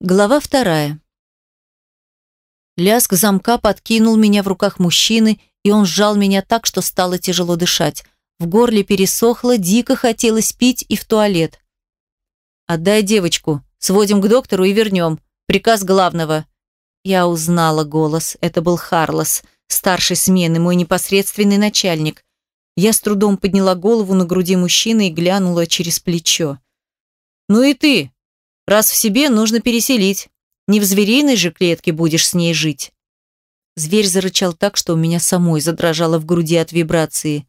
Глава вторая. Лязг замка подкинул меня в руках мужчины, и он сжал меня так, что стало тяжело дышать. В горле пересохло, дико хотелось пить и в туалет. «Отдай девочку, сводим к доктору и вернем. Приказ главного». Я узнала голос. Это был Харлос, старший смены, мой непосредственный начальник. Я с трудом подняла голову на груди мужчины и глянула через плечо. «Ну и ты, Раз в себе нужно переселить. Не в звериной же клетке будешь с ней жить. Зверь зарычал так, что у меня самой задрожало в груди от вибрации.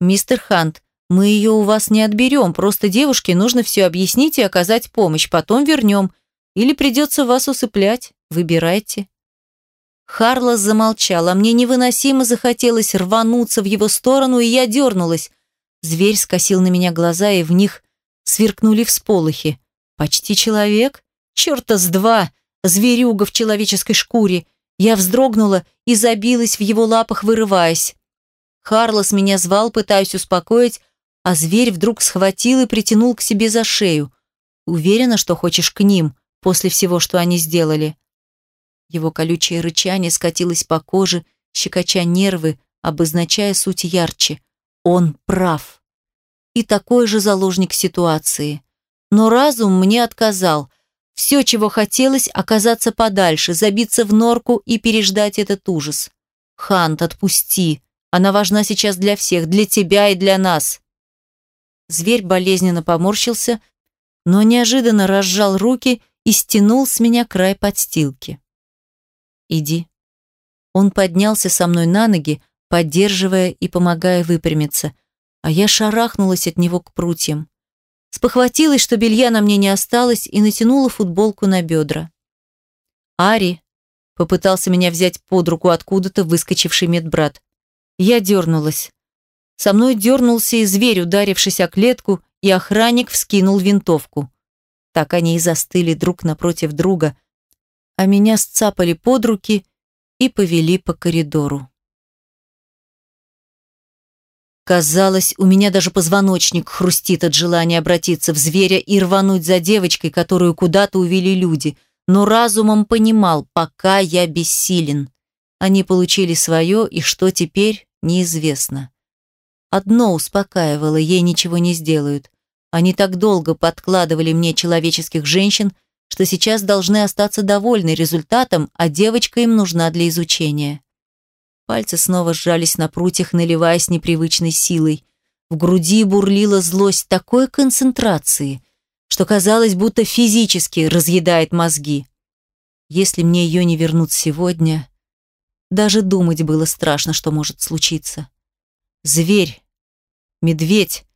«Мистер Хант, мы ее у вас не отберем, просто девушке нужно все объяснить и оказать помощь, потом вернем. Или придется вас усыплять. Выбирайте». Харлос замолчал, а мне невыносимо захотелось рвануться в его сторону, и я дернулась. Зверь скосил на меня глаза, и в них сверкнули всполохи. Почти человек? Черта с два! Зверюга в человеческой шкуре! Я вздрогнула и забилась в его лапах, вырываясь. Харлос меня звал, пытаясь успокоить, а зверь вдруг схватил и притянул к себе за шею. Уверена, что хочешь к ним, после всего, что они сделали. Его колючее рычание скатилось по коже, щекоча нервы, обозначая суть ярче. Он прав. И такой же заложник ситуации. Но разум мне отказал. Все, чего хотелось, оказаться подальше, забиться в норку и переждать этот ужас. Хант, отпусти. Она важна сейчас для всех, для тебя и для нас. Зверь болезненно поморщился, но неожиданно разжал руки и стянул с меня край подстилки. «Иди». Он поднялся со мной на ноги, поддерживая и помогая выпрямиться, а я шарахнулась от него к прутьям. Спохватилась, что белья на мне не осталось, и натянула футболку на бедра. «Ари!» – попытался меня взять под руку откуда-то выскочивший медбрат. Я дернулась. Со мной дернулся и зверь, ударившись о клетку, и охранник вскинул винтовку. Так они и застыли друг напротив друга, а меня сцапали под руки и повели по коридору. Казалось, у меня даже позвоночник хрустит от желания обратиться в зверя и рвануть за девочкой, которую куда-то увели люди. Но разумом понимал, пока я бессилен. Они получили свое, и что теперь, неизвестно. Одно успокаивало, ей ничего не сделают. Они так долго подкладывали мне человеческих женщин, что сейчас должны остаться довольны результатом, а девочка им нужна для изучения. Пальцы снова сжались на прутьях, наливаясь непривычной силой. В груди бурлила злость такой концентрации, что казалось, будто физически разъедает мозги. Если мне ее не вернут сегодня, даже думать было страшно, что может случиться. Зверь, медведь,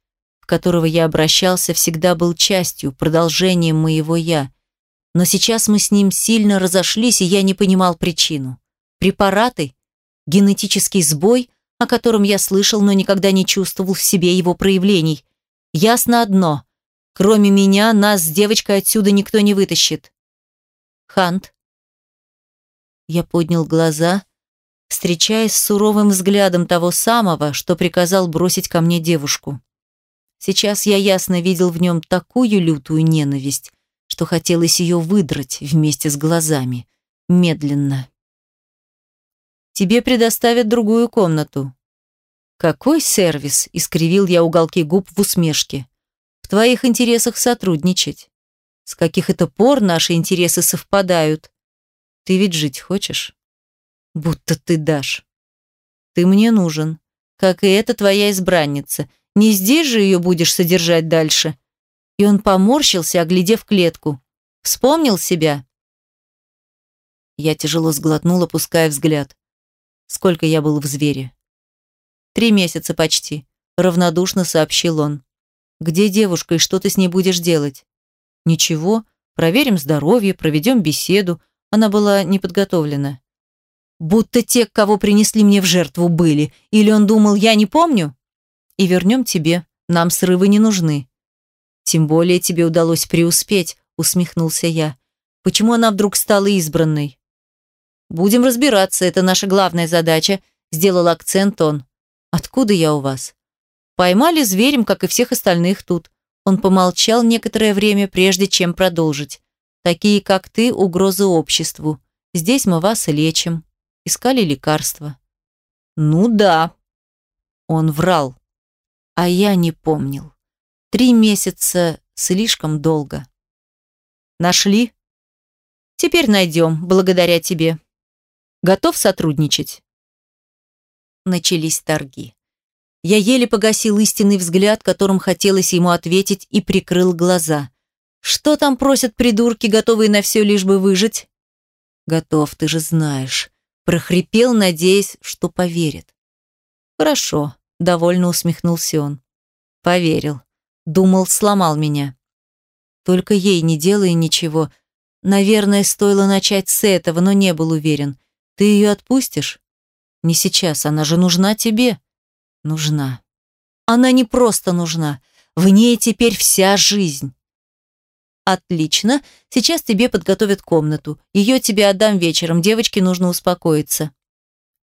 в которого я обращался, всегда был частью, продолжением моего «я». Но сейчас мы с ним сильно разошлись, и я не понимал причину. Препараты? Генетический сбой, о котором я слышал, но никогда не чувствовал в себе его проявлений. Ясно одно. Кроме меня, нас с девочкой отсюда никто не вытащит. Хант. Я поднял глаза, встречаясь с суровым взглядом того самого, что приказал бросить ко мне девушку. Сейчас я ясно видел в нем такую лютую ненависть, что хотелось ее выдрать вместе с глазами. Медленно. Тебе предоставят другую комнату». «Какой сервис?» – искривил я уголки губ в усмешке. «В твоих интересах сотрудничать. С каких это пор наши интересы совпадают? Ты ведь жить хочешь?» «Будто ты дашь. Ты мне нужен, как и эта твоя избранница. Не здесь же ее будешь содержать дальше?» И он поморщился, оглядев клетку. «Вспомнил себя?» Я тяжело сглотнула, опуская взгляд. Сколько я был в звере? Три месяца почти, равнодушно сообщил он. Где девушка и что ты с ней будешь делать? Ничего, проверим здоровье, проведем беседу. Она была не подготовлена. Будто те, кого принесли мне в жертву, были. Или он думал, я не помню? И вернем тебе. Нам срывы не нужны. Тем более тебе удалось преуспеть, усмехнулся я. Почему она вдруг стала избранной? Будем разбираться, это наша главная задача, сделал акцент он. Откуда я у вас? Поймали зверем, как и всех остальных тут. Он помолчал некоторое время, прежде чем продолжить. Такие, как ты, угрозы обществу. Здесь мы вас лечим. Искали лекарства. Ну да. Он врал. А я не помнил. Три месяца слишком долго. Нашли? Теперь найдем, благодаря тебе. Готов сотрудничать? Начались торги. Я еле погасил истинный взгляд, которым хотелось ему ответить, и прикрыл глаза. Что там просят придурки, готовые на все, лишь бы выжить? Готов, ты же знаешь. Прохрипел, надеясь, что поверит. Хорошо, довольно усмехнулся он. Поверил. Думал, сломал меня. Только ей не делай ничего. Наверное, стоило начать с этого, но не был уверен. Ты ее отпустишь? Не сейчас, она же нужна тебе. Нужна. Она не просто нужна. В ней теперь вся жизнь. Отлично. Сейчас тебе подготовят комнату. Ее тебе отдам вечером. Девочке нужно успокоиться.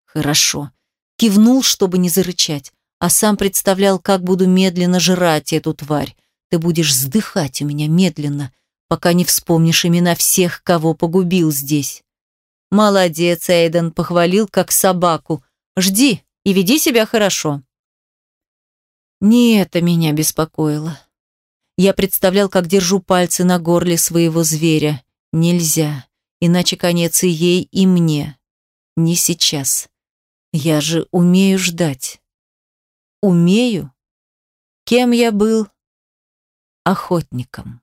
Хорошо. Кивнул, чтобы не зарычать, а сам представлял, как буду медленно жрать эту тварь. Ты будешь вздыхать у меня медленно, пока не вспомнишь имена всех, кого погубил здесь. Молодец, Эйден, похвалил как собаку. Жди и веди себя хорошо. Не это меня беспокоило. Я представлял, как держу пальцы на горле своего зверя. Нельзя, иначе конец и ей, и мне. Не сейчас. Я же умею ждать. Умею? Кем я был? Охотником.